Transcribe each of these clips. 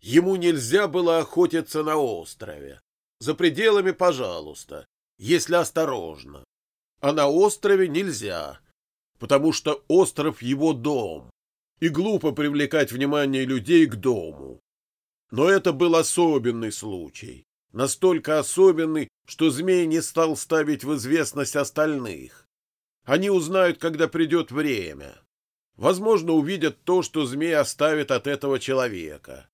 Ему нельзя было охотиться на острове. За пределами, пожалуйста, если осторожно. А на острове нельзя, потому что остров его дом, и глупо привлекать внимание людей к дому. Но это был особенный случай, настолько особенный, что змей не стал ставить в известность остальных. Они узнают, когда придет время. Возможно, увидят то, что змей оставит от этого человека.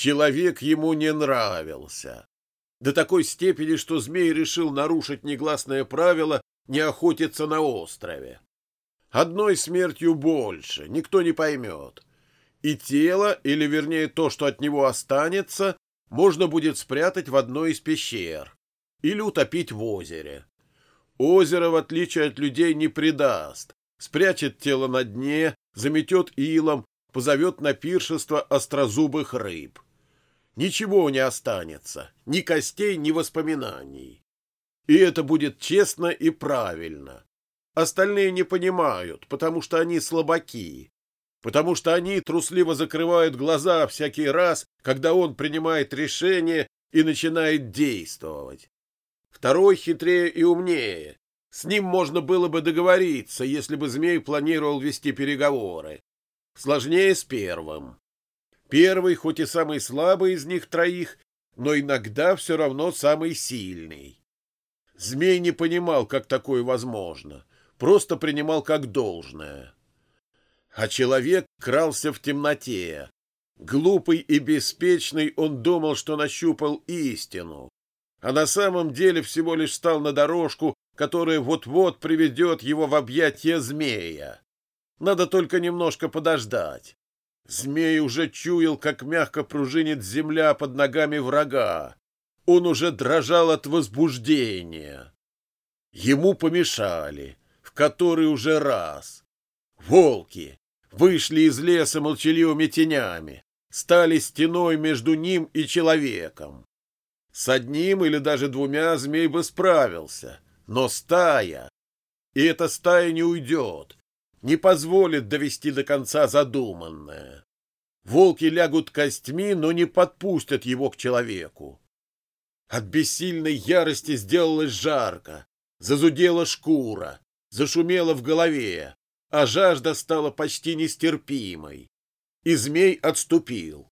Человек ему не нравился. До такой степени, что змей решил нарушить негласное правило не охотиться на острове. Одной смертью больше, никто не поймет. И тело, или вернее то, что от него останется, можно будет спрятать в одной из пещер или утопить в озере. Озеро, в отличие от людей, не предаст, спрячет тело на дне, заметет илом, позовет на пиршество острозубых рыб. Ничего не останется, ни костей, ни воспоминаний. И это будет честно и правильно. Остальные не понимают, потому что они слабаки, потому что они трусливо закрывают глаза всякий раз, когда он принимает решение и начинает действовать. Второй хитрее и умнее. С ним можно было бы договориться, если бы змей планировал вести переговоры. Сложнее с первым. Первый, хоть и самый слабый из них троих, но иногда все равно самый сильный. Змей не понимал, как такое возможно просто принимал как должное. А человек крался в темноте. Глупый и беспечный он думал, что нащупал истину, а на самом деле всего лишь стал на дорожку, которая вот-вот приведет его в объятия змея. Надо только немножко подождать. Змей уже чуял, как мягко пружинит земля под ногами врага. Он уже дрожал от возбуждения. Ему помешали в который уже раз. Волки вышли из леса молчаливыми тенями, стали стеной между ним и человеком. С одним или даже двумя змей бы справился, но стая, и эта стая не уйдет, не позволит довести до конца задуманное. Волки лягут костьми, но не подпустят его к человеку. От бессильной ярости сделалось жарко, зазудела шкура, зашумело в голове, а жажда стала почти нестерпимой. И змей отступил.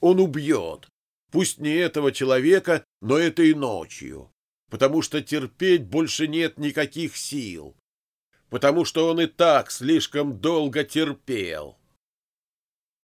Он убьет, пусть не этого человека, но этой ночью, потому что терпеть больше нет никаких сил, потому что он и так слишком долго терпел.